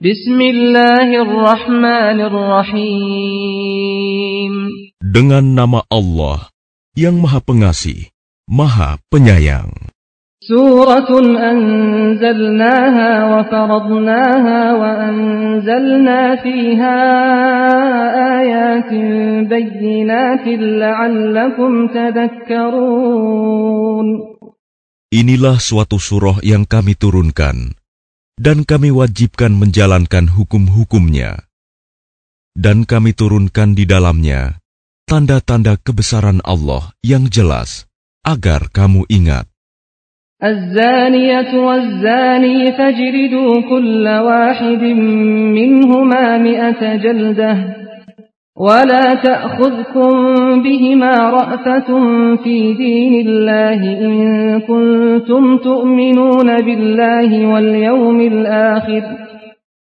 Bismillahirrahmanirrahim. Dengan nama Allah yang Maha Pengasih, Maha Penyayang. Suratun anzalnaha wa faradnaha wa anzalna fiha ayatin bayyinatin la'allakum tadhakkarun. Inilah suatu surah yang kami turunkan dan kami wajibkan menjalankan hukum-hukumnya. Dan kami turunkan di dalamnya tanda-tanda kebesaran Allah yang jelas, agar kamu ingat. الزانية والزاني فاجلدوا كل واحد منهما مئة جلدة ولا تأخذكم بهما رأفة في دين الله إن كنتم تؤمنون بالله واليوم الآخر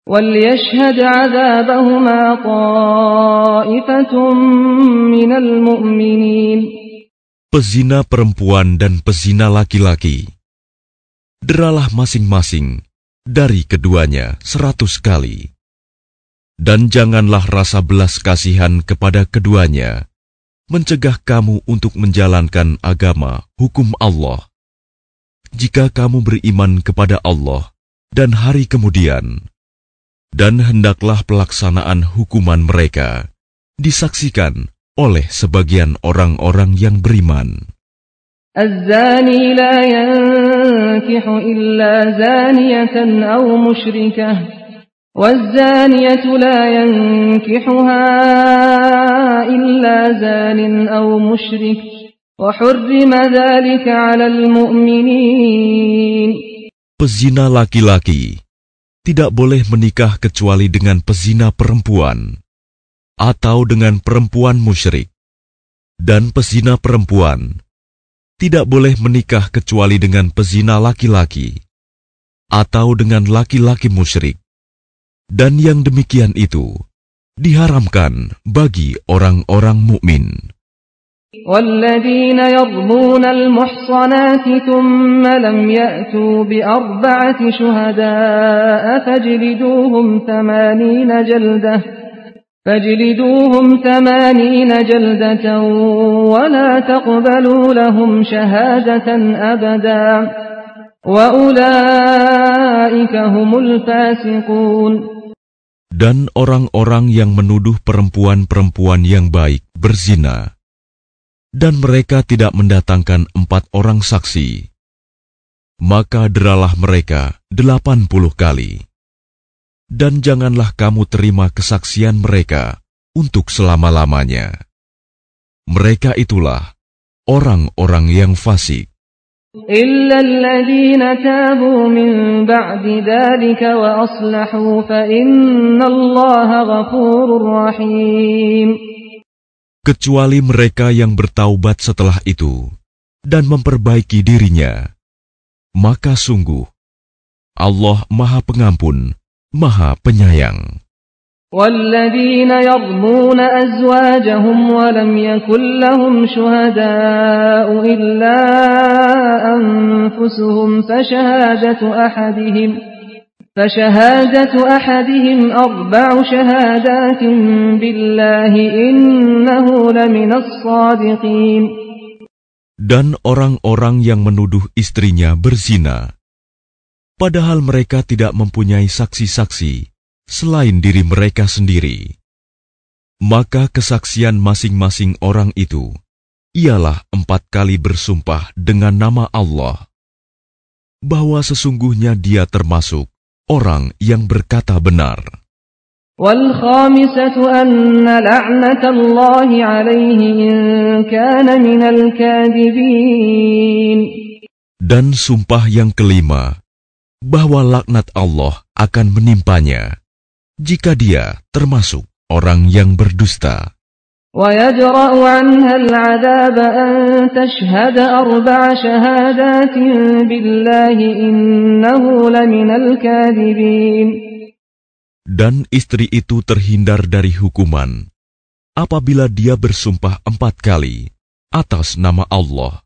وليشهد عذابهما طائفة من المؤمنين Pezina perempuan dan pezina laki-laki deralah masing-masing dari keduanya seratus kali. Dan janganlah rasa belas kasihan kepada keduanya, mencegah kamu untuk menjalankan agama hukum Allah. Jika kamu beriman kepada Allah dan hari kemudian, dan hendaklah pelaksanaan hukuman mereka disaksikan oleh sebagian orang-orang yang beriman. الزاني لا ينكح إلا زانية أو مشركة والزانية لا ينكحها إلا زان أو مشرك وحرم ذلك على المؤمنين Pezina laki-laki tidak boleh menikah kecuali dengan pezina perempuan atau dengan perempuan musyrik. Dan pezina perempuan tidak boleh menikah kecuali dengan pezina laki-laki atau dengan laki-laki musyrik. Dan yang demikian itu diharamkan bagi orang-orang mukmin. والذين يرمون المحصنات ثم لم يأتوا بأربعة شهداء فاجلدوهم ثمانين جلدة فاجلدوهم ثمانين جلدة ولا تقبلوا لهم شهادة أبدا وأولئك هم الفاسقون Dan orang-orang yang menuduh perempuan-perempuan yang baik berzina, dan mereka tidak mendatangkan empat orang saksi, maka deralah mereka delapan puluh kali. Dan janganlah kamu terima kesaksian mereka untuk selama-lamanya. Mereka itulah orang-orang yang fasik. إلا الذين تابوا من بعد ذلك وأصلحوا فإن الله غفور رحيم kecuali mereka yang bertaubat setelah itu dan memperbaiki dirinya. Maka sungguh, Allah Maha Pengampun, Maha Penyayang. والذين يرمون أزواجهم ولم يكن لهم شهداء إلا أنفسهم فشهادة أحدهم فشهادة أحدهم أربع شهادات بالله إنه لمن الصادقين Dan orang-orang yang menuduh istrinya berzina, padahal mereka tidak mempunyai saksi-saksi selain diri mereka sendiri. Maka kesaksian masing-masing orang itu ialah empat kali bersumpah dengan nama Allah bahwa sesungguhnya dia termasuk orang yang berkata benar. Dan sumpah yang kelima, bahwa laknat Allah akan menimpanya jika dia termasuk orang yang berdusta. Dan istri itu terhindar dari hukuman apabila dia bersumpah empat kali atas nama Allah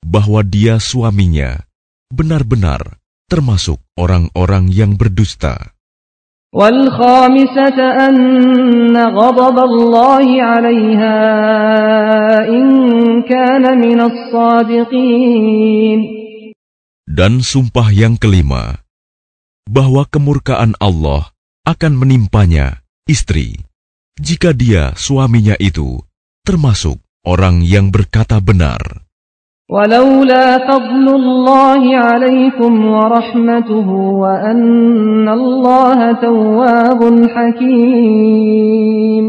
bahwa dia suaminya benar-benar termasuk orang-orang yang berdusta. والخامسة أن غضب الله عليها إن كان من الصادقين Dan sumpah yang kelima, bahwa kemurkaan Allah akan menimpanya, istri, jika dia suaminya itu termasuk orang yang berkata benar. ولولا فضل الله عليكم ورحمته وأن الله تواب حكيم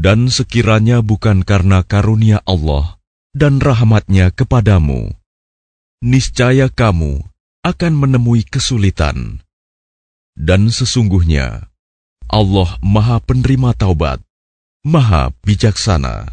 Dan sekiranya bukan karena karunia Allah dan rahmatnya kepadamu, niscaya kamu akan menemui kesulitan. Dan sesungguhnya, Allah maha penerima taubat, maha bijaksana.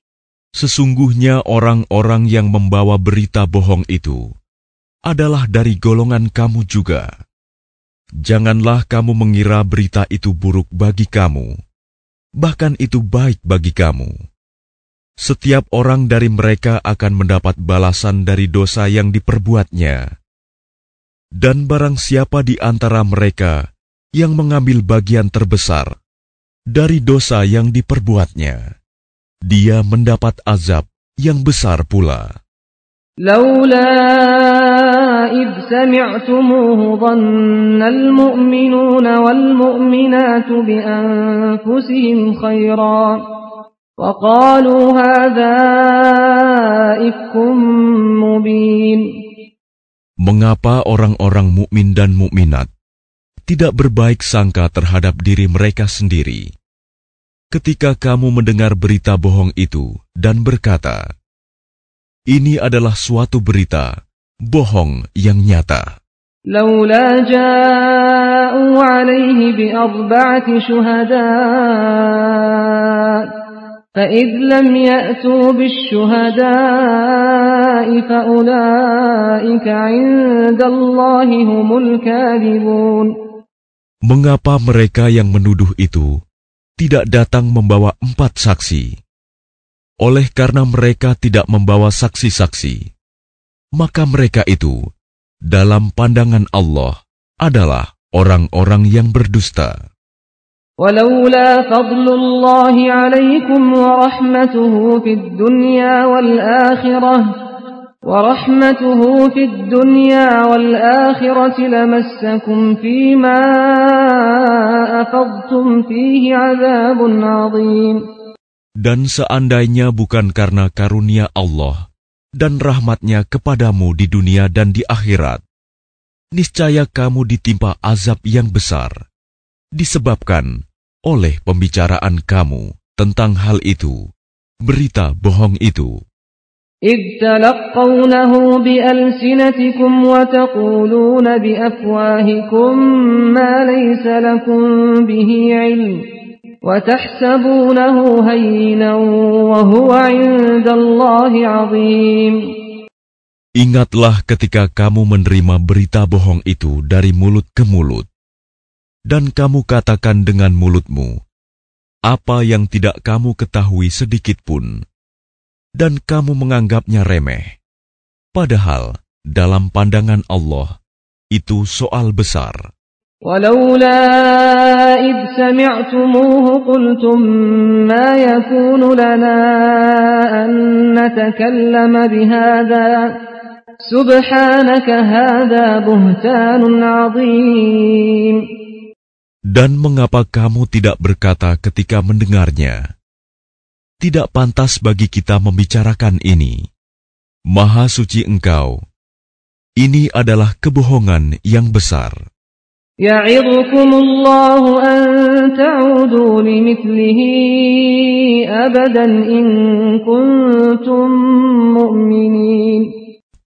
Sesungguhnya orang-orang yang membawa berita bohong itu adalah dari golongan kamu juga. Janganlah kamu mengira berita itu buruk bagi kamu, bahkan itu baik bagi kamu. Setiap orang dari mereka akan mendapat balasan dari dosa yang diperbuatnya. Dan barang siapa di antara mereka yang mengambil bagian terbesar dari dosa yang diperbuatnya, dia mendapat azab yang besar pula. لولا إذ سمعتموه ظن المؤمنون والمؤمنات بأنفسهم خيرا وقالوا هذا إفك مبين Mengapa orang-orang mukmin dan mukminat tidak berbaik sangka terhadap diri mereka sendiri? ketika kamu mendengar berita bohong itu dan berkata, "Ini adalah suatu berita bohong yang nyata." لولا جاءوا عليه بأربعة شهداء فإذ لم يأتوا بالشهداء فأولئك عند الله هم الكاذبون Mengapa mereka yang menuduh itu tidak datang membawa empat saksi. Oleh karena mereka tidak membawa saksi-saksi, maka mereka itu dalam pandangan Allah adalah orang-orang yang berdusta. ولولا فضل الله عليكم ورحمته في الدنيا والآخرة ورحمته في الدنيا والآخرة لمسكم فيما أفضتم فيه عذاب عظيم Dan seandainya bukan karena karunia Allah dan rahmatnya kepadamu di dunia dan di akhirat, niscaya kamu ditimpa azab yang besar, disebabkan oleh pembicaraan kamu tentang hal itu, berita bohong itu. إذ تلقونه بألسنتكم وتقولون بأفواهكم ما ليس لكم به علم وتحسبونه هينا وهو عند الله عظيم Ingatlah ketika kamu menerima berita bohong itu dari mulut ke mulut, dan kamu katakan dengan mulutmu apa yang tidak kamu ketahui sedikit pun dan kamu menganggapnya remeh. Padahal dalam pandangan Allah itu soal besar. ولولا إذ سمعتموه قلتم ما يكون لنا أن نتكلم بهذا سبحانك هذا بهتان عظيم Dan mengapa kamu tidak berkata ketika mendengarnya, tidak pantas bagi kita membicarakan ini. Maha suci Engkau. Ini adalah kebohongan yang besar.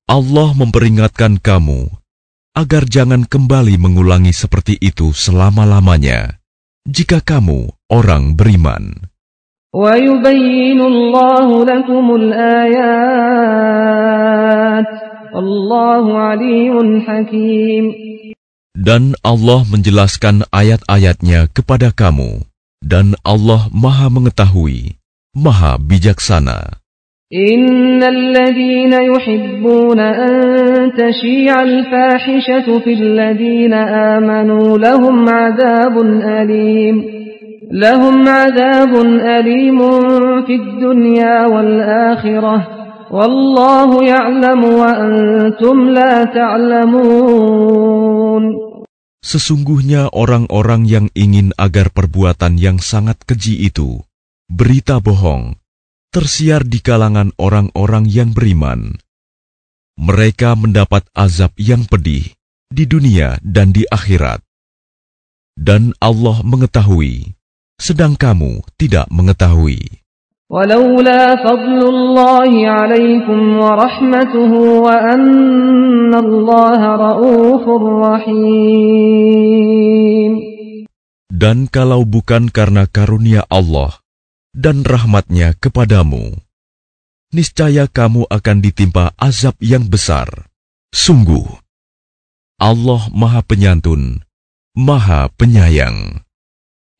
Allah memperingatkan kamu agar jangan kembali mengulangi seperti itu selama-lamanya jika kamu orang beriman. ويبين الله لكم الآيات. والله عليم حكيم. Dan Allah menjelaskan ayat-ayatnya kepada kamu, dan Allah maha mengetahui, maha bijaksana. إن الذين يحبون أن تشيع الفاحشة في الذين آمنوا لهم عذاب أليم لهم عذاب أليم في الدنيا والآخرة والله يعلم وأنتم لا تعلمون Sesungguhnya orang-orang yang ingin agar perbuatan yang sangat keji itu, berita bohong, tersiar di kalangan orang-orang yang beriman. Mereka mendapat azab yang pedih di dunia dan di akhirat. Dan Allah mengetahui, sedang kamu tidak mengetahui. ولولا فضل الله عليكم ورحمته وأن الله رؤوف رحيم Dan kalau bukan karena karunia Allah dan rahmatnya kepadamu, niscaya kamu akan ditimpa azab yang besar. Sungguh, Allah Maha Penyantun, Maha Penyayang.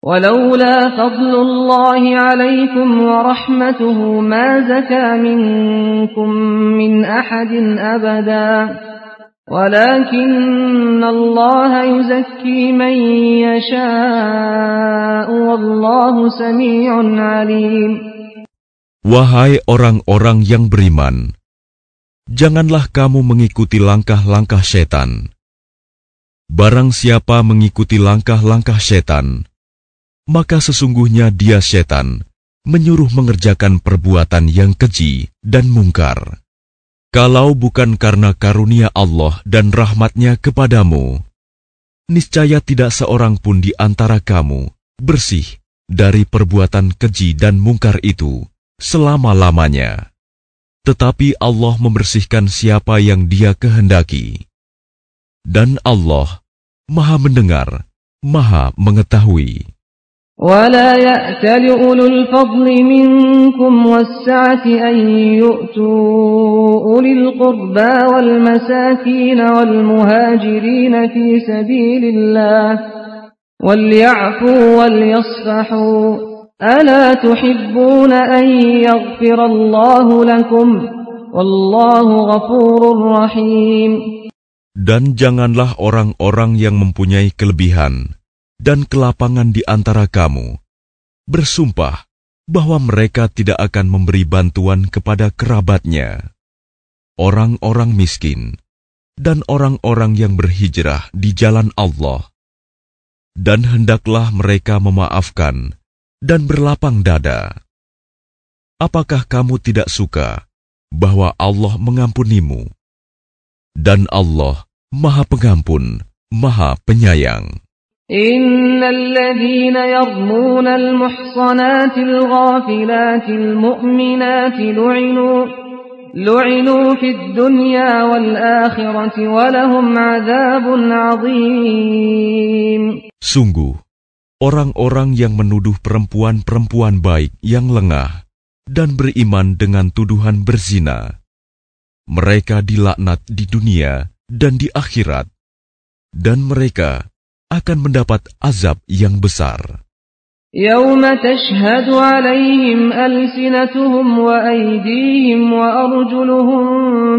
ولولا فضل الله عليكم ورحمته ما زكى منكم من أحد أبدا ولكن الله يزكي من يشاء والله سميع عليم Wahai orang-orang yang beriman, janganlah kamu mengikuti langkah-langkah setan. Barang siapa mengikuti langkah-langkah setan, maka sesungguhnya dia setan, menyuruh mengerjakan perbuatan yang keji dan mungkar. Kalau bukan karena karunia Allah dan rahmatnya kepadamu, niscaya tidak seorang pun di antara kamu bersih dari perbuatan keji dan mungkar itu selama-lamanya. Tetapi Allah membersihkan siapa yang dia kehendaki. Dan Allah maha mendengar, maha mengetahui. ولا يأتل أولو الفضل منكم والسعة أن يؤتوا أولي القربى والمساكين والمهاجرين في سبيل الله وليعفوا وليصفحوا ألا تحبون أن يغفر الله لكم والله غفور رحيم Dan janganlah orang-orang yang mempunyai kelebihan. Dan kelapangan di antara kamu bersumpah bahwa mereka tidak akan memberi bantuan kepada kerabatnya, orang-orang miskin, dan orang-orang yang berhijrah di jalan Allah. Dan hendaklah mereka memaafkan dan berlapang dada. Apakah kamu tidak suka bahwa Allah mengampunimu? Dan Allah Maha Pengampun, Maha Penyayang. إن الذين يرمون المحصنات الغافلات المؤمنات لعنوا لعنوا في الدنيا والآخرة ولهم عذاب عظيم Sungguh, orang-orang yang menuduh perempuan-perempuan baik yang lengah dan beriman dengan tuduhan berzina, mereka dilaknat di dunia dan di akhirat, dan mereka akan mendapat azab yang besar. يوم تشهد عليهم ألسنتهم وأيديهم وأرجلهم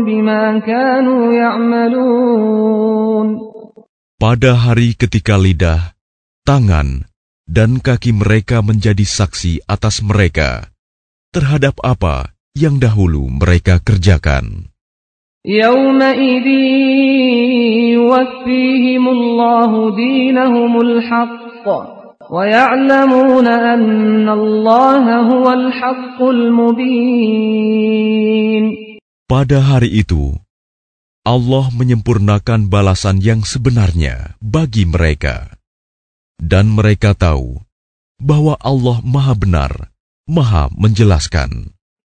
بما كانوا يعملون Pada hari ketika lidah, tangan, dan kaki mereka menjadi saksi atas mereka terhadap apa yang dahulu mereka kerjakan. يومئذ يوفيهم الله دينهم الحق ويعلمون أن الله هو الحق المبين Pada hari itu, Allah menyempurnakan balasan yang sebenarnya bagi mereka. Dan mereka tahu bahwa Allah Maha Benar, Maha Menjelaskan.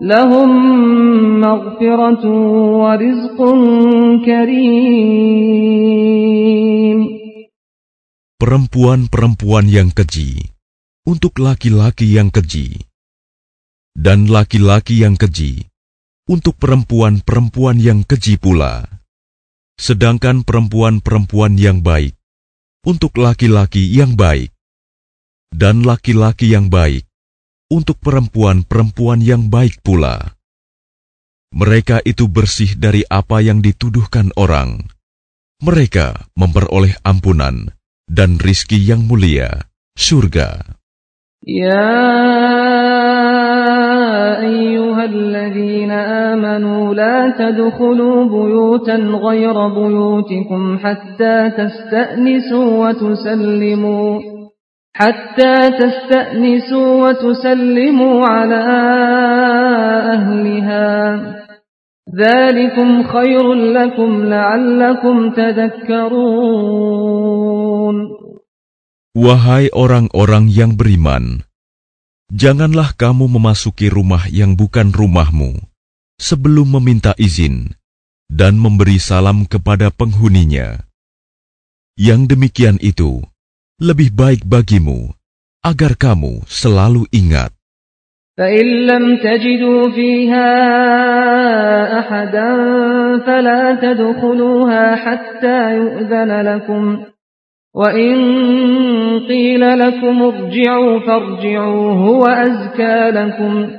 لهم مغفرة ورزق كريم Perempuan-perempuan yang keji untuk laki-laki yang keji dan laki-laki yang keji untuk perempuan-perempuan yang keji pula. Sedangkan perempuan-perempuan yang baik untuk laki-laki yang baik, dan laki-laki yang baik untuk perempuan-perempuan yang baik pula. Mereka itu bersih dari apa yang dituduhkan orang. Mereka memperoleh ampunan dan rizki yang mulia, surga. Ya ayyuhalladzina amanu la tadkhulu buyutan ghayra buyutikum hatta tasta'nisu wa tusallimu حتى تستأنسوا وتسلموا على أهلها ذلكم خير لكم لعلكم تذكرون Wahai orang-orang yang beriman, Janganlah kamu memasuki rumah yang bukan rumahmu sebelum meminta izin dan memberi salam kepada penghuninya. Yang demikian itu lebih baik bagimu agar kamu selalu ingat. فإن لم تجدوا فيها أحدا فلا تدخلوها حتى يؤذن لكم وإن قيل لكم ارجعوا فارجعوا هو أزكى لكم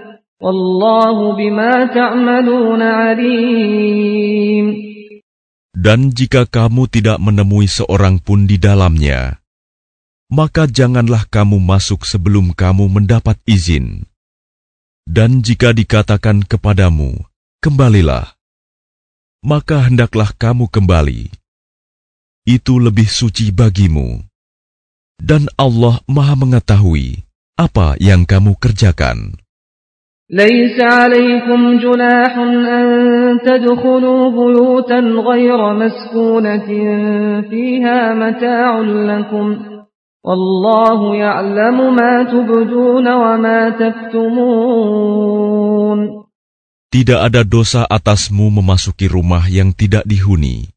والله بما تعملون عليم Dan jika kamu tidak menemui seorang pun di dalamnya, maka janganlah kamu masuk sebelum kamu mendapat izin. Dan jika dikatakan kepadamu, kembalilah, maka hendaklah kamu kembali itu lebih suci bagimu. Dan Allah Maha Mengetahui apa yang kamu kerjakan. ليس عليكم جناح أن تدخلوا بيوتا غير مسكونة فيها متاع لكم والله يعلم ما تبدون وما تكتمون Tidak ada dosa atasmu memasuki rumah yang tidak dihuni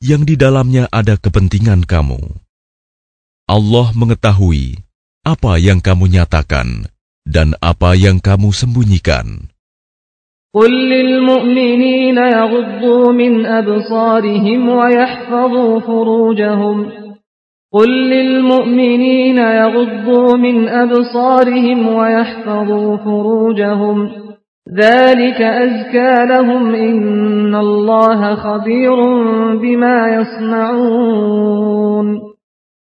yang di dalamnya ada kepentingan kamu. Allah mengetahui apa yang kamu nyatakan dan apa yang kamu sembunyikan. قل للمؤمنين يغضوا من أبصارهم ويحفظوا فروجهم قل للمؤمنين يغضوا من أبصارهم ويحفظوا فروجهم ذلك أزكى لهم إن الله خبير بما يصنعون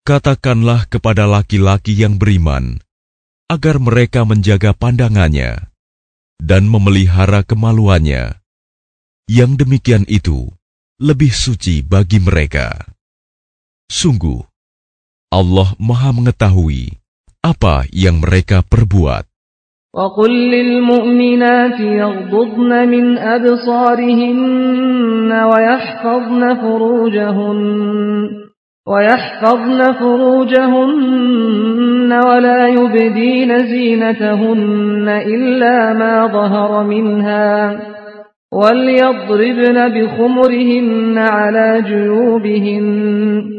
Katakanlah kepada laki-laki yang beriman, agar mereka menjaga pandangannya dan memelihara kemaluannya. Yang demikian itu lebih suci bagi mereka. Sungguh, Allah Maha Mengetahui apa yang mereka perbuat. وقل للمؤمنات يغضضن من أبصارهن ويحفظن فروجهن ويحفظن فروجهن ولا يبدين زينتهن إلا ما ظهر منها وليضربن بخمرهن على جيوبهن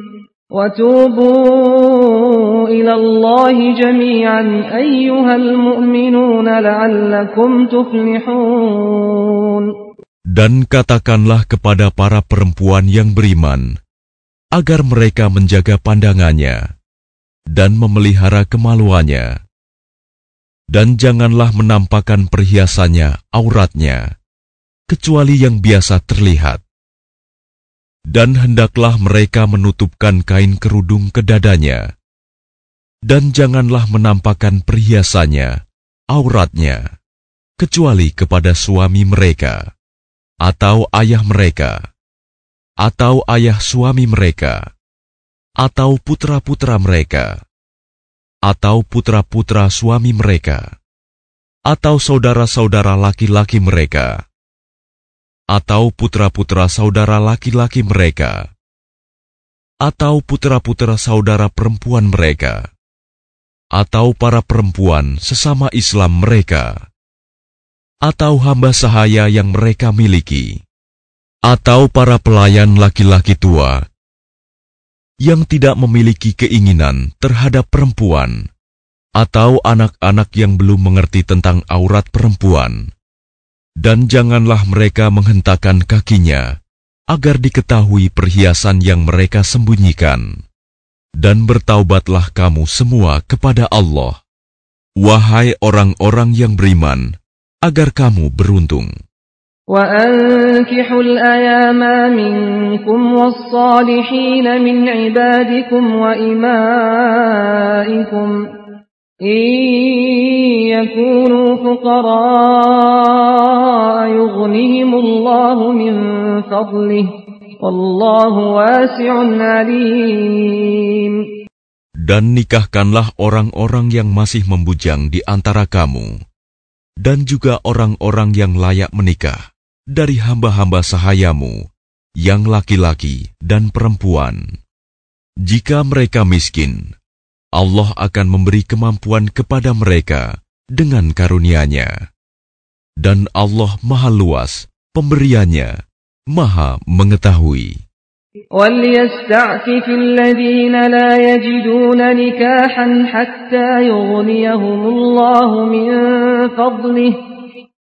وتوبوا إلى الله جميعا أيها المؤمنون لعلكم تفلحون Dan katakanlah kepada para perempuan yang beriman, agar mereka menjaga pandangannya dan memelihara kemaluannya. Dan janganlah menampakkan perhiasannya, auratnya, kecuali yang biasa terlihat dan hendaklah mereka menutupkan kain kerudung ke dadanya, dan janganlah menampakkan perhiasannya, auratnya, kecuali kepada suami mereka, atau ayah mereka, atau ayah suami mereka, atau putra-putra mereka, atau putra-putra suami mereka, atau saudara-saudara laki-laki mereka atau putra-putra saudara laki-laki mereka, atau putra-putra saudara perempuan mereka, atau para perempuan sesama Islam mereka, atau hamba sahaya yang mereka miliki, atau para pelayan laki-laki tua yang tidak memiliki keinginan terhadap perempuan, atau anak-anak yang belum mengerti tentang aurat perempuan dan janganlah mereka menghentakkan kakinya agar diketahui perhiasan yang mereka sembunyikan. Dan bertaubatlah kamu semua kepada Allah, wahai orang-orang yang beriman, agar kamu beruntung. وأنكحوا الأيام منكم والصالحين من عبادكم وإمائكم يكونوا فقراء يغنهم الله من فضله والله واسع عليم Dan nikahkanlah orang-orang yang masih membujang di antara kamu, dan juga orang-orang yang layak menikah dari hamba-hamba sahayamu, yang laki-laki dan perempuan. Jika mereka miskin, Allah akan memberi kemampuan kepada mereka dengan karunia-Nya. Dan Allah Maha Luas, pemberiannya, Maha Mengetahui. وليستعفف الذين لا يجدون نكاحا حتى يغنيهم الله من فضله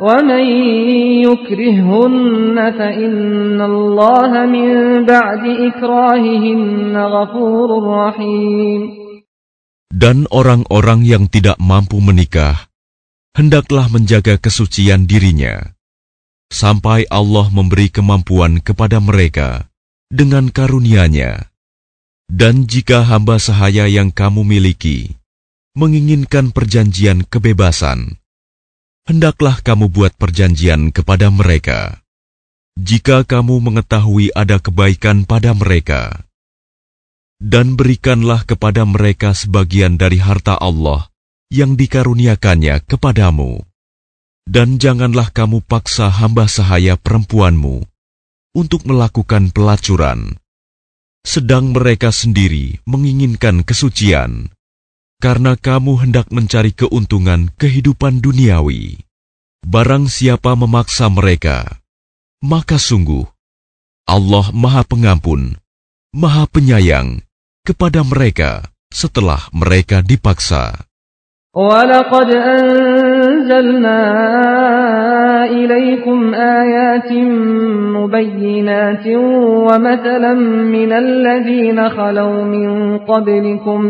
ومن يكرههن فإن الله من بعد إكراههن غفور رحيم Dan orang-orang yang tidak mampu menikah, hendaklah menjaga kesucian dirinya, sampai Allah memberi kemampuan kepada mereka dengan karunia-Nya. Dan jika hamba sahaya yang kamu miliki menginginkan perjanjian kebebasan, hendaklah kamu buat perjanjian kepada mereka. Jika kamu mengetahui ada kebaikan pada mereka, dan berikanlah kepada mereka sebagian dari harta Allah yang dikaruniakannya kepadamu. Dan janganlah kamu paksa hamba sahaya perempuanmu untuk melakukan pelacuran, sedang mereka sendiri menginginkan kesucian karena kamu hendak mencari keuntungan kehidupan duniawi. Barang siapa memaksa mereka, maka sungguh Allah Maha Pengampun, Maha Penyayang, kepada mereka setelah mereka dipaksa. ولقد أنزلنا إليكم آيات مبينات ومثلا من الذين خلوا من قبلكم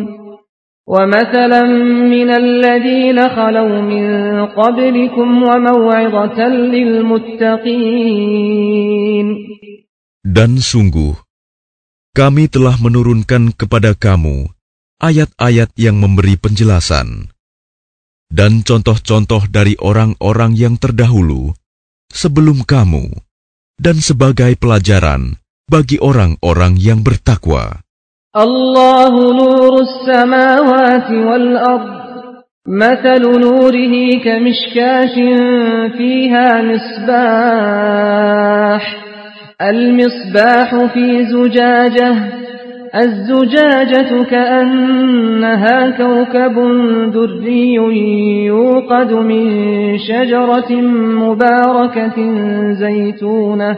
ومثلا من الذين خلوا من قبلكم وموعظة للمتقين Dan sungguh, kami telah menurunkan kepada kamu ayat-ayat yang memberi penjelasan dan contoh-contoh dari orang-orang yang terdahulu sebelum kamu, dan sebagai pelajaran bagi orang-orang yang bertakwa. الله نور السماوات والأرض مثل نوره كمشكاة فيها مصباح المصباح في زجاجة الزجاجة كأنها كوكب دري يوقد من شجرة مباركة زيتونة.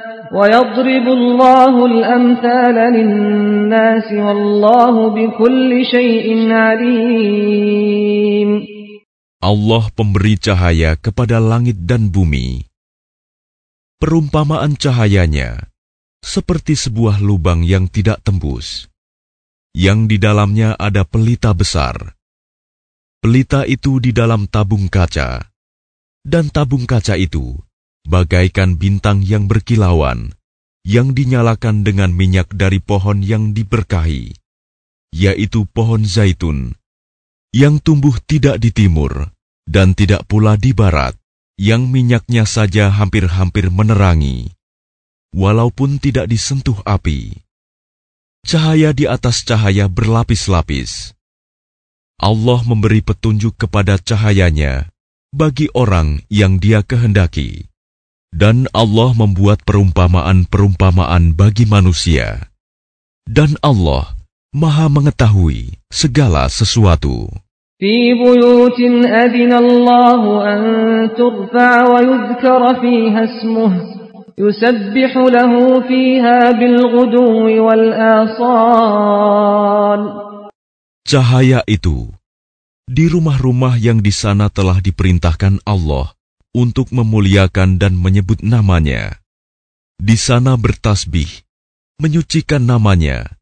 ويضرب الله الأمثال للناس والله بكل شيء عليم Allah pemberi cahaya kepada langit dan bumi. Perumpamaan cahayanya seperti sebuah lubang yang tidak tembus, yang di dalamnya ada pelita besar. Pelita itu di dalam tabung kaca, dan tabung kaca itu bagaikan bintang yang berkilauan, yang dinyalakan dengan minyak dari pohon yang diberkahi, yaitu pohon zaitun, yang tumbuh tidak di timur dan tidak pula di barat, yang minyaknya saja hampir-hampir menerangi, walaupun tidak disentuh api. Cahaya di atas cahaya berlapis-lapis. Allah memberi petunjuk kepada cahayanya bagi orang yang Dia kehendaki. Dan Allah membuat perumpamaan-perumpamaan bagi manusia. Dan Allah Maha mengetahui segala sesuatu. في بيوت أذن الله أن ترفع ويذكر فيها اسمه يسبح له فيها بالغدو والآصال Cahaya itu di rumah-rumah yang di sana telah diperintahkan Allah untuk memuliakan dan menyebut namanya. Di sana bertasbih, menyucikan namanya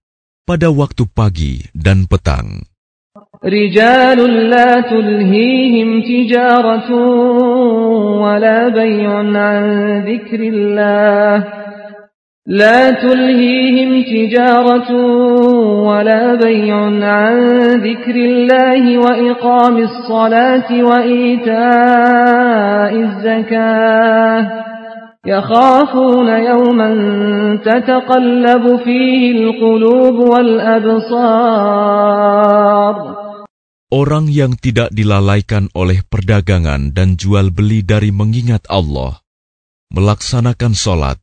pada waktu pagi dan petang. رجال لا تلهيهم تجارة ولا بيع عن ذكر الله لا تلهيهم تجارة ولا بيع عن ذكر الله وإقام الصلاة وإيتاء الزكاة يخافون يوما تتقلب فيه القلوب والأبصار Orang yang tidak dilalaikan oleh perdagangan dan jual beli dari mengingat Allah, melaksanakan sholat,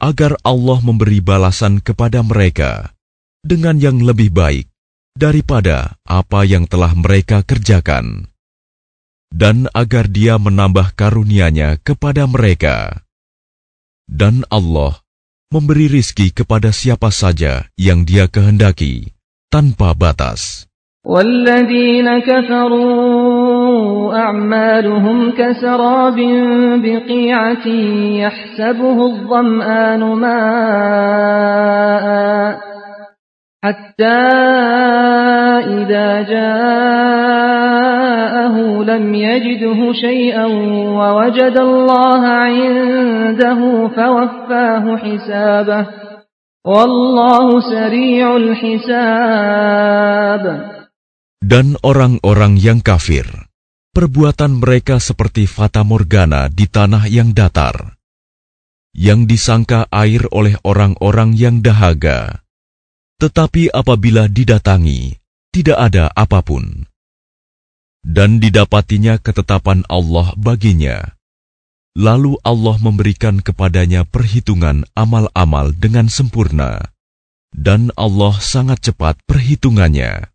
agar Allah memberi balasan kepada mereka dengan yang lebih baik daripada apa yang telah mereka kerjakan, dan agar Dia menambah karunia-Nya kepada mereka. Dan Allah memberi rizki kepada siapa saja yang Dia kehendaki tanpa batas. والذين كفروا أعمالهم كسراب بقيعة يحسبه الظمآن ماء حتى إذا جاءه لم يجده شيئا ووجد الله عنده فوفاه حسابه والله سريع الحساب. Dan orang-orang yang kafir, perbuatan mereka seperti fata morgana di tanah yang datar, yang disangka air oleh orang-orang yang dahaga. Tetapi apabila didatangi, tidak ada apa pun. Dan didapatinya ketetapan Allah baginya. Lalu Allah memberikan kepadanya perhitungan amal-amal dengan sempurna. Dan Allah sangat cepat perhitungannya.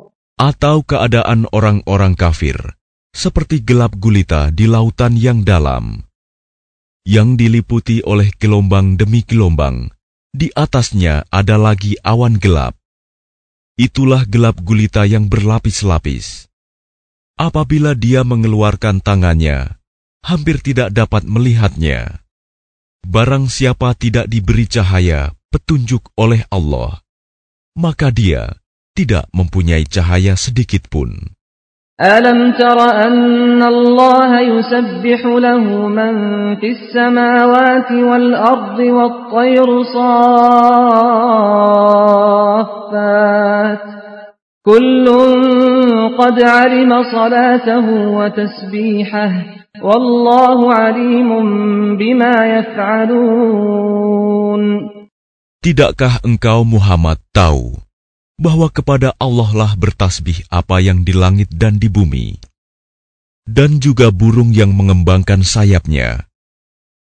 Atau keadaan orang-orang kafir, seperti gelap gulita di lautan yang dalam, yang diliputi oleh gelombang demi gelombang, di atasnya ada lagi awan gelap. Itulah gelap gulita yang berlapis-lapis. Apabila dia mengeluarkan tangannya, hampir tidak dapat melihatnya. Barang siapa tidak diberi cahaya, petunjuk oleh Allah, maka dia tidak mempunyai cahaya sedikit pun. Alam tara anna Allah yusabbihu lahu man fis samawati wal ardi wat tayru saffat. Kullun qad alima salatahu wa tasbihahu. Wallahu alimun bima yaf'alun. Tidakkah engkau Muhammad tahu bahwa kepada Allah lah bertasbih apa yang di langit dan di bumi, dan juga burung yang mengembangkan sayapnya.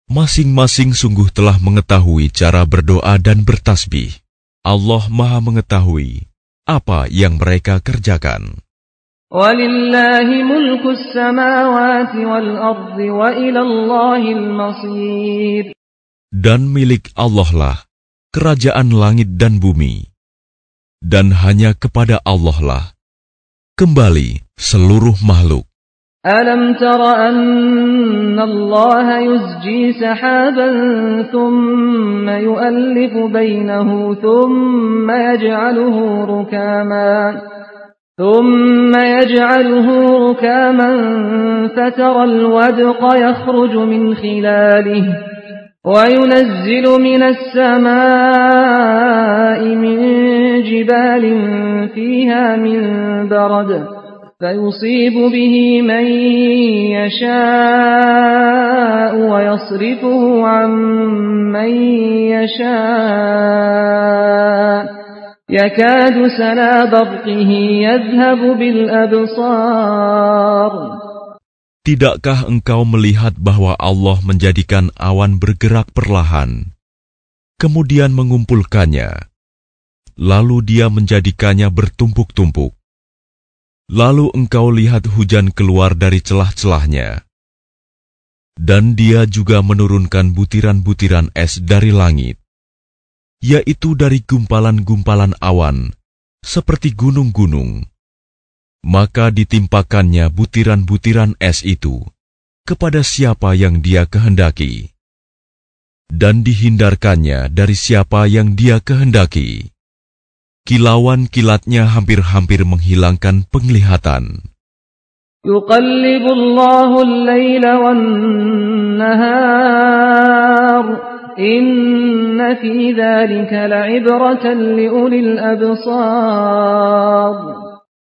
Masing-masing sungguh telah mengetahui cara berdoa dan bertasbih. Allah Maha Mengetahui apa yang mereka kerjakan. Dan milik Allah lah kerajaan langit dan bumi. Dan hanya kepada Allah lah kembali seluruh makhluk. ألم تر أن الله يزجي سحابا ثم يؤلف بينه ثم يجعله ركاما ثم يجعله ركاما فترى الودق يخرج من خلاله وينزل من السماء من جبال فيها من برد فيصيب به من يشاء ويصرفه عن من يشاء يكاد سنا برقه يذهب بالأبصار Tidakkah engkau melihat bahwa Allah menjadikan awan bergerak perlahan, kemudian mengumpulkannya, lalu Dia menjadikannya bertumpuk-tumpuk? Lalu engkau lihat hujan keluar dari celah-celahnya, dan Dia juga menurunkan butiran-butiran es dari langit, yaitu dari gumpalan-gumpalan awan, seperti gunung-gunung maka ditimpakannya butiran-butiran es itu kepada siapa yang dia kehendaki, dan dihindarkannya dari siapa yang dia kehendaki. Kilauan kilatnya hampir-hampir menghilangkan penglihatan. يقلب الله الليل والنهار إن في ذلك لعبرة لأولي الأبصار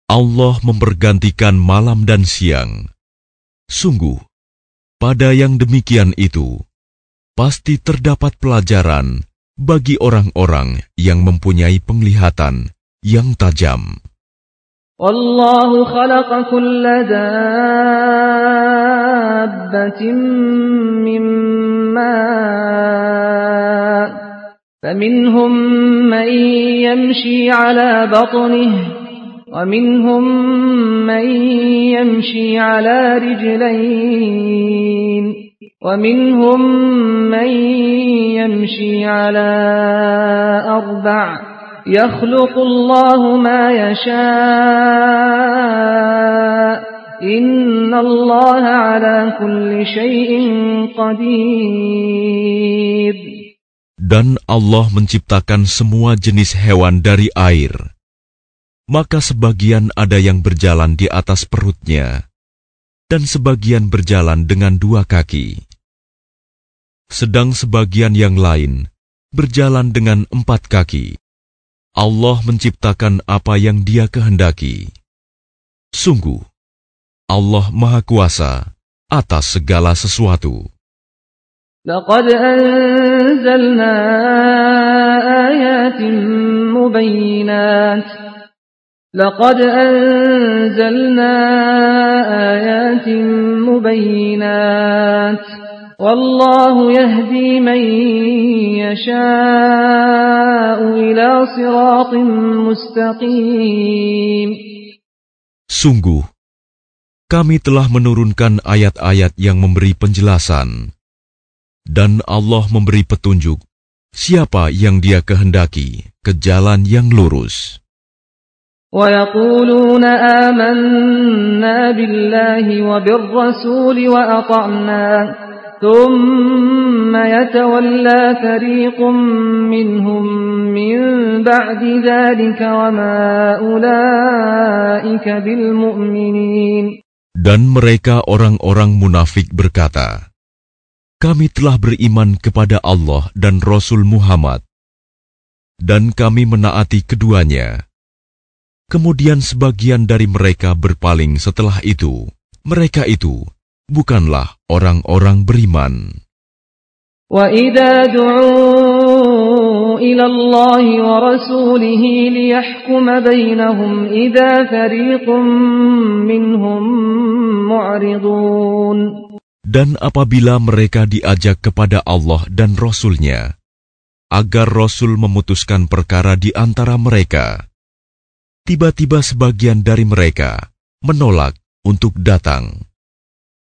Allah mempergantikan malam dan siang. Sungguh, pada yang demikian itu, pasti terdapat pelajaran bagi orang-orang yang mempunyai penglihatan yang tajam. والله خلق كل دابة من ماء فمنهم من يمشي على بطنه ومنهم من يمشي على رجلين ومنهم من يمشي على أربع يخلق الله ما يشاء إن الله على كل شيء قدير Dan Allah menciptakan semua jenis hewan dari air. Maka sebagian ada yang berjalan di atas perutnya, dan sebagian berjalan dengan dua kaki. Sedang sebagian yang lain berjalan dengan empat kaki. Allah menciptakan apa yang Dia kehendaki. Sungguh, Allah Maha Kuasa atas segala sesuatu. لقد أنزلنا آيات مبينات لقد أنزلنا آيات مبينات والله يهدي من يشاء إلى صراط مستقيم Sungguh, kami telah menurunkan ayat-ayat yang memberi penjelasan dan Allah memberi petunjuk siapa yang Dia kehendaki ke jalan yang lurus. ويقولون آمنا بالله وبالرسول وأطعنا ثم يتولى فريق منهم من بعد ذلك وما أولئك بالمؤمنين Dan mereka orang-orang munafik berkata, Kami telah beriman kepada Allah dan Rasul Muhammad, dan kami menaati keduanya. Kemudian sebagian dari mereka berpaling setelah itu. Mereka itu bukanlah orang-orang beriman. وإذا دعوا إلى الله ورسوله ليحكم بينهم إذا فريق منهم معرضون Dan apabila mereka diajak kepada Allah dan Rasul-Nya, agar Rasul memutuskan perkara di antara mereka, tiba-tiba sebagian dari mereka menolak untuk datang.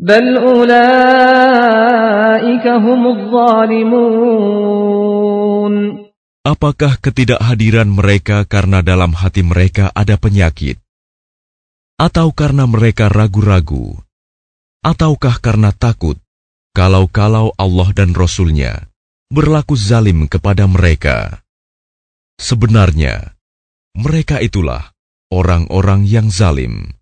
بل أولئك هم الظالمون Apakah ketidakhadiran mereka karena dalam hati mereka ada penyakit? Atau karena mereka ragu-ragu? Ataukah karena takut kalau-kalau Allah dan Rasul-Nya berlaku zalim kepada mereka? Sebenarnya, mereka itulah orang-orang yang zalim.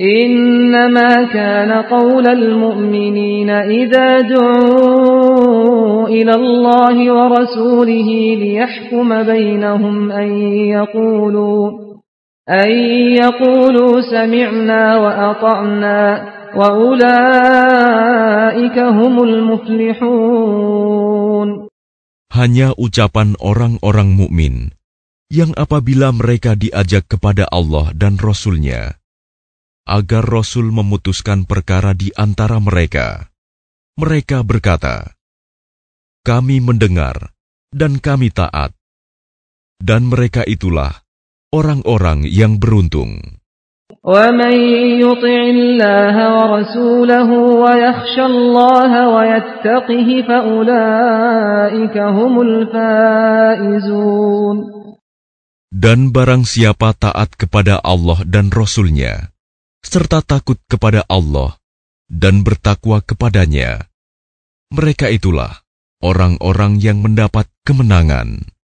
إنما كان قول المؤمنين إذا دعوا إلى الله ورسوله ليحكم بينهم أن يقولوا أن يقولوا سمعنا وأطعنا وأولئك هم المفلحون Hanya ucapan orang-orang mukmin yang apabila mereka diajak kepada Allah dan Rasul-Nya, agar Rasul memutuskan perkara di antara mereka. Mereka berkata, "Kami mendengar dan kami taat." Dan mereka itulah orang-orang yang beruntung. ومن يطع الله ورسوله ويخشى الله ويتقه فأولئك هم الفائزون Dan barang siapa taat kepada Allah dan Rasul-Nya, serta takut kepada Allah dan bertakwa kepadanya, mereka itulah orang-orang yang mendapat kemenangan.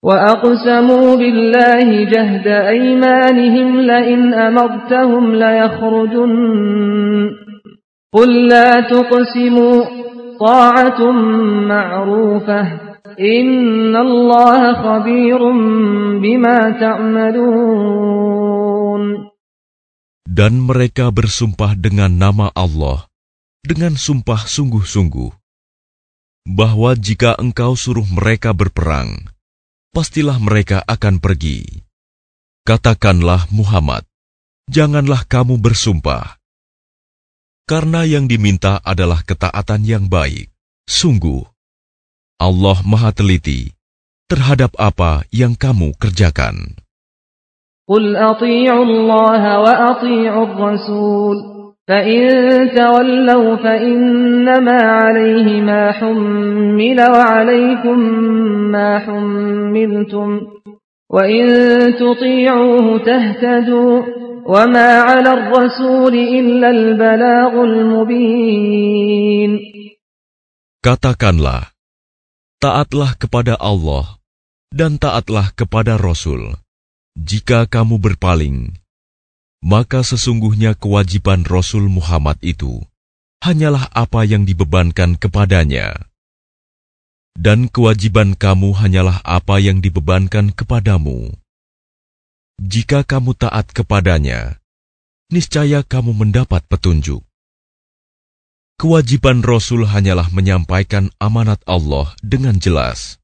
وأقسموا بالله جهد أيمانهم لئن أمرتهم ليخرجن قل لا تقسموا طاعة معروفة إن الله خبير بما تعملون dan mereka bersumpah dengan nama Allah, dengan sumpah sungguh-sungguh, bahwa jika engkau suruh mereka berperang, pastilah mereka akan pergi. Katakanlah Muhammad, janganlah kamu bersumpah. Karena yang diminta adalah ketaatan yang baik. Sungguh, Allah Maha Teliti terhadap apa yang kamu kerjakan. قل أطيعوا الله وأطيعوا الرسول فإن تولوا فإنما عليه ما حمل وعليكم ما حملتم وإن تطيعوه تهتدوا وما على الرسول إلا البلاغ المبين Katakanlah, taatlah kepada Allah dan taatlah kepada Rasul. Jika kamu berpaling, maka sesungguhnya kewajiban Rasul Muhammad itu hanyalah apa yang dibebankan kepadanya. Dan kewajiban kamu hanyalah apa yang dibebankan kepadamu. Jika kamu taat kepadanya, niscaya kamu mendapat petunjuk. Kewajiban Rasul hanyalah menyampaikan amanat Allah dengan jelas.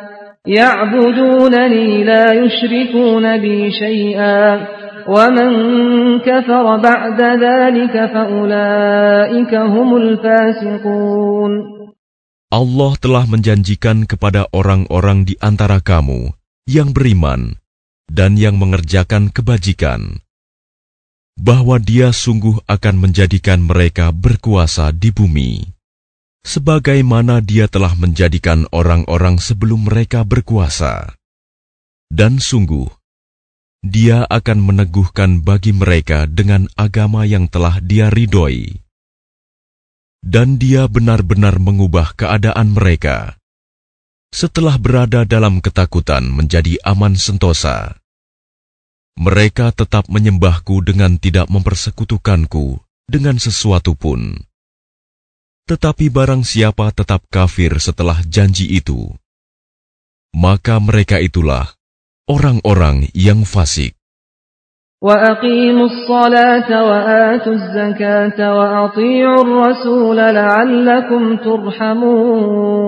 يعبدونني لا يشركون بي شيئا ومن كفر بعد ذلك فأولئك هم الفاسقون Allah telah menjanjikan kepada orang-orang di antara kamu yang beriman dan yang mengerjakan kebajikan, bahwa Dia sungguh akan menjadikan mereka berkuasa di bumi, sebagaimana Dia telah menjadikan orang-orang sebelum mereka berkuasa. Dan sungguh, Dia akan meneguhkan bagi mereka dengan agama yang telah Dia ridhoi dan dia benar-benar mengubah keadaan mereka. Setelah berada dalam ketakutan menjadi aman sentosa, mereka tetap menyembahku dengan tidak mempersekutukanku dengan sesuatu pun. Tetapi barang siapa tetap kafir setelah janji itu, maka mereka itulah orang-orang yang fasik. وأقيموا الصلاة وآتوا الزكاة وأطيعوا الرسول لعلكم ترحمون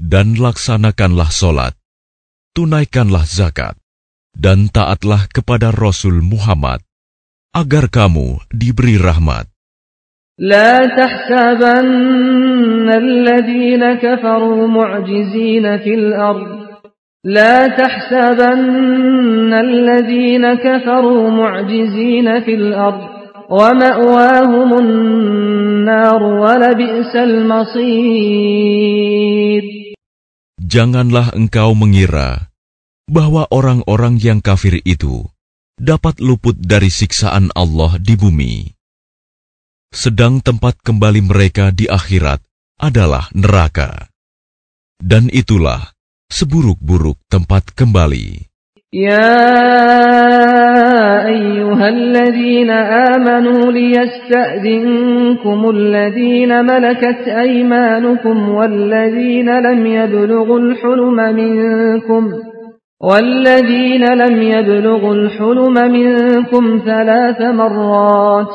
Dan laksanakanlah solat, tunaikanlah zakat, dan taatlah kepada Rasul Muhammad, agar kamu diberi rahmat. لا تحسبن الذين كفروا معجزين في الأرض لا تحسبن الذين كفروا معجزين في الأرض ومأواهم النار ولبئس المصير Janganlah engkau mengira bahwa orang-orang yang kafir itu dapat luput dari siksaan Allah di bumi. Sedang tempat kembali mereka di akhirat adalah neraka. Dan itulah seburuk-buruk tempat kembali. يا أيها الذين آمنوا ليستأذنكم الذين ملكت أيمانكم والذين لم يبلغوا الحلم منكم والذين لم يبلغوا الحلم منكم ثلاث مرات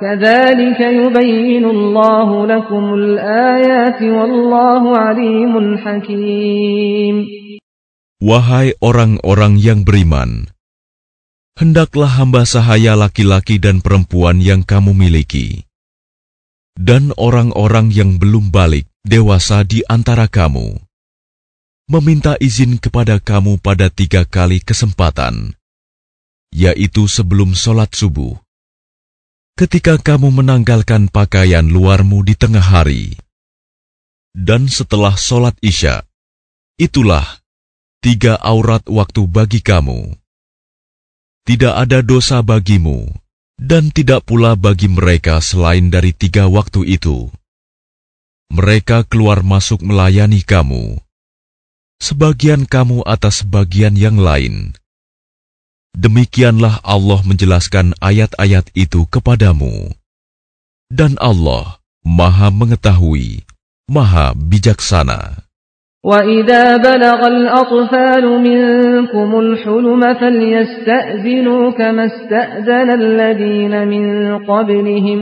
كذلك يبين الله لكم الآيات والله عليم حكيم Wahai orang-orang yang beriman, hendaklah hamba sahaya laki-laki dan perempuan yang kamu miliki, dan orang-orang yang belum balik dewasa di antara kamu, meminta izin kepada kamu pada tiga kali kesempatan, yaitu sebelum sholat subuh, ketika kamu menanggalkan pakaian luarmu di tengah hari, dan setelah sholat isya, itulah tiga aurat waktu bagi kamu. Tidak ada dosa bagimu, dan tidak pula bagi mereka selain dari tiga waktu itu mereka keluar masuk melayani kamu, sebagian kamu atas sebagian yang lain. Demikianlah Allah menjelaskan ayat-ayat itu kepadamu. Dan Allah Maha Mengetahui, Maha Bijaksana. وَإِذَا بَلَغَ الْأَطْفَالُ مِنْكُمُ الْحُلُمَ فَلْيَسْتَأْذِنُوا كَمَا اسْتَأْذَنَ الَّذِينَ مِنْ قَبْلِهِمْ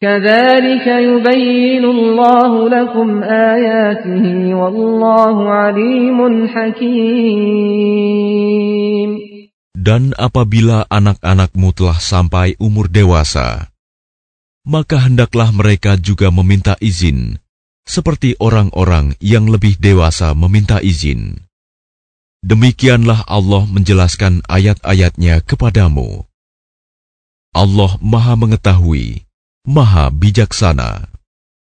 كذلك يبين الله لكم آياته والله عليم حكيم dan apabila anak-anakmu telah sampai umur dewasa, maka hendaklah mereka juga meminta izin, seperti orang-orang yang lebih dewasa meminta izin. Demikianlah Allah menjelaskan ayat-ayatnya kepadamu. Allah Maha Mengetahui, Maha Bijaksana.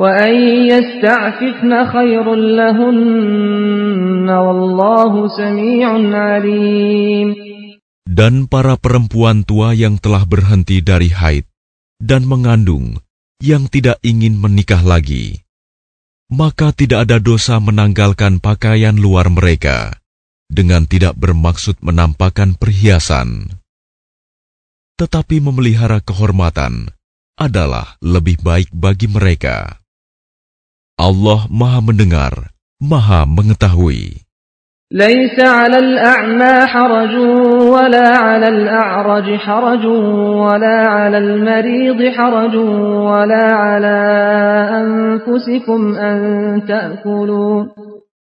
وأن يستعففن خير لهن والله سميع عليم Dan para perempuan tua yang telah berhenti dari haid dan mengandung yang tidak ingin menikah lagi, maka tidak ada dosa menanggalkan pakaian luar mereka dengan tidak bermaksud menampakkan perhiasan. Tetapi memelihara kehormatan adalah lebih baik bagi mereka. Allah Maha Mendengar, Maha Mengetahui. ليس على الأعمى حرج ولا على الأعرج حرج ولا على المريض حرج ولا على أنفسكم أن تأكلوا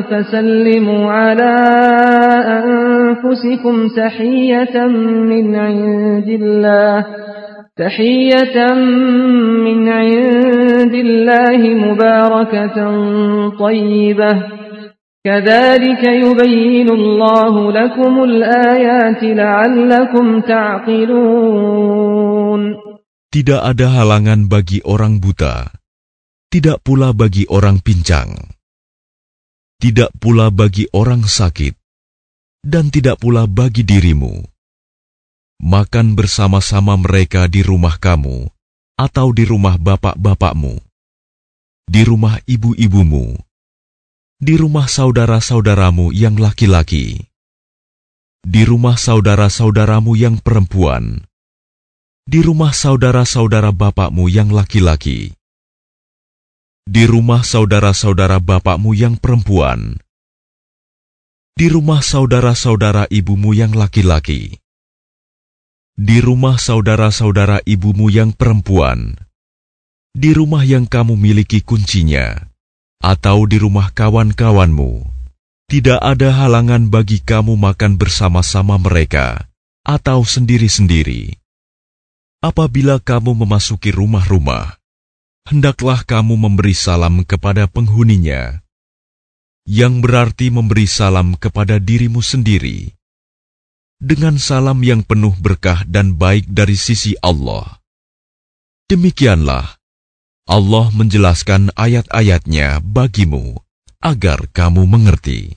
فسلموا على أنفسكم تحية من عند الله تحية من عند الله مباركة طيبة كذلك يبين الله لكم الآيات لعلكم تعقلون Tidak ada halangan bagi orang buta tidak pula bagi orang pincang, tidak pula bagi orang sakit, dan tidak pula bagi dirimu. Makan bersama-sama mereka di rumah kamu atau di rumah bapak-bapakmu, di rumah ibu-ibumu, di rumah saudara-saudaramu yang laki-laki, di rumah saudara-saudaramu yang perempuan, di rumah saudara-saudara bapakmu yang laki-laki di rumah saudara-saudara bapakmu yang perempuan, di rumah saudara-saudara ibumu yang laki-laki, di rumah saudara-saudara ibumu yang perempuan, di rumah yang kamu miliki kuncinya, atau di rumah kawan-kawanmu. Tidak ada halangan bagi kamu makan bersama-sama mereka atau sendiri-sendiri. apabila kamu memasuki rumah-rumah, hendaklah kamu memberi salam kepada penghuninya, yang berarti memberi salam kepada dirimu sendiri, dengan salam yang penuh berkah dan baik dari sisi Allah. Demikianlah Allah menjelaskan ayat-ayatnya bagimu agar kamu mengerti.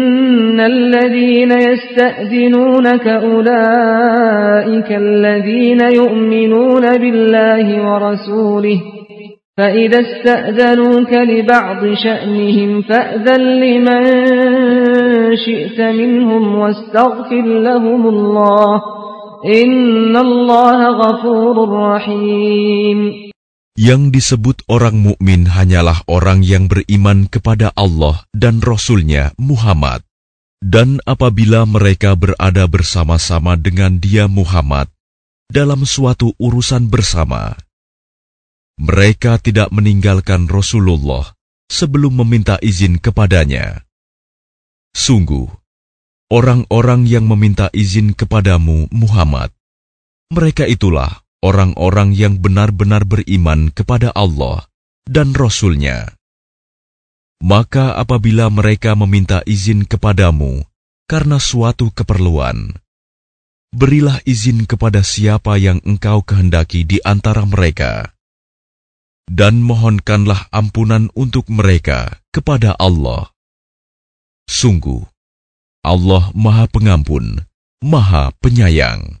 الذين يستأذنونك أولئك الذين يؤمنون بالله ورسوله فإذا استأذنوك لبعض شأنهم فأذن لمن شئت منهم واستغفر لهم الله إن الله غفور رحيم Yang disebut orang mukmin hanyalah orang yang beriman kepada Allah dan Rasul-Nya Muhammad. Dan apabila mereka berada bersama-sama dengan dia Muhammad dalam suatu urusan bersama, mereka tidak meninggalkan Rasulullah sebelum meminta izin kepadanya. Sungguh, orang-orang yang meminta izin kepadamu Muhammad, mereka itulah orang-orang yang benar-benar beriman kepada Allah dan Rasul-Nya. Maka apabila mereka meminta izin kepadamu karena suatu keperluan, berilah izin kepada siapa yang engkau kehendaki di antara mereka, dan mohonkanlah ampunan untuk mereka kepada Allah. Sungguh, Allah Maha Pengampun, Maha Penyayang.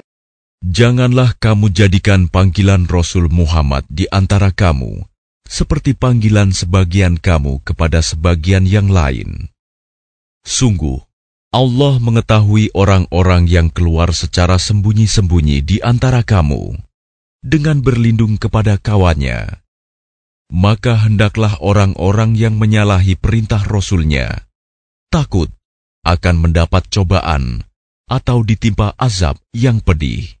Janganlah kamu jadikan panggilan Rasul Muhammad di antara kamu seperti panggilan sebagian kamu kepada sebagian yang lain. Sungguh, Allah mengetahui orang-orang yang keluar secara sembunyi-sembunyi di antara kamu dengan berlindung kepada kawannya. Maka hendaklah orang-orang yang menyalahi perintah Rasulnya takut akan mendapat cobaan atau ditimpa azab yang pedih.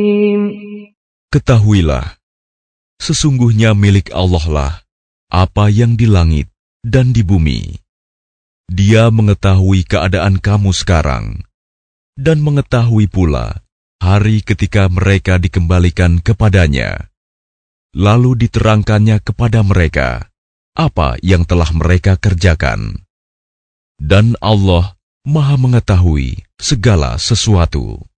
Ketahuilah, sesungguhnya milik Allah lah apa yang di langit dan di bumi. Dia mengetahui keadaan kamu sekarang dan mengetahui pula hari ketika mereka dikembalikan kepadanya. Lalu diterangkannya kepada mereka apa yang telah mereka kerjakan. Dan Allah Maha Mengetahui segala sesuatu.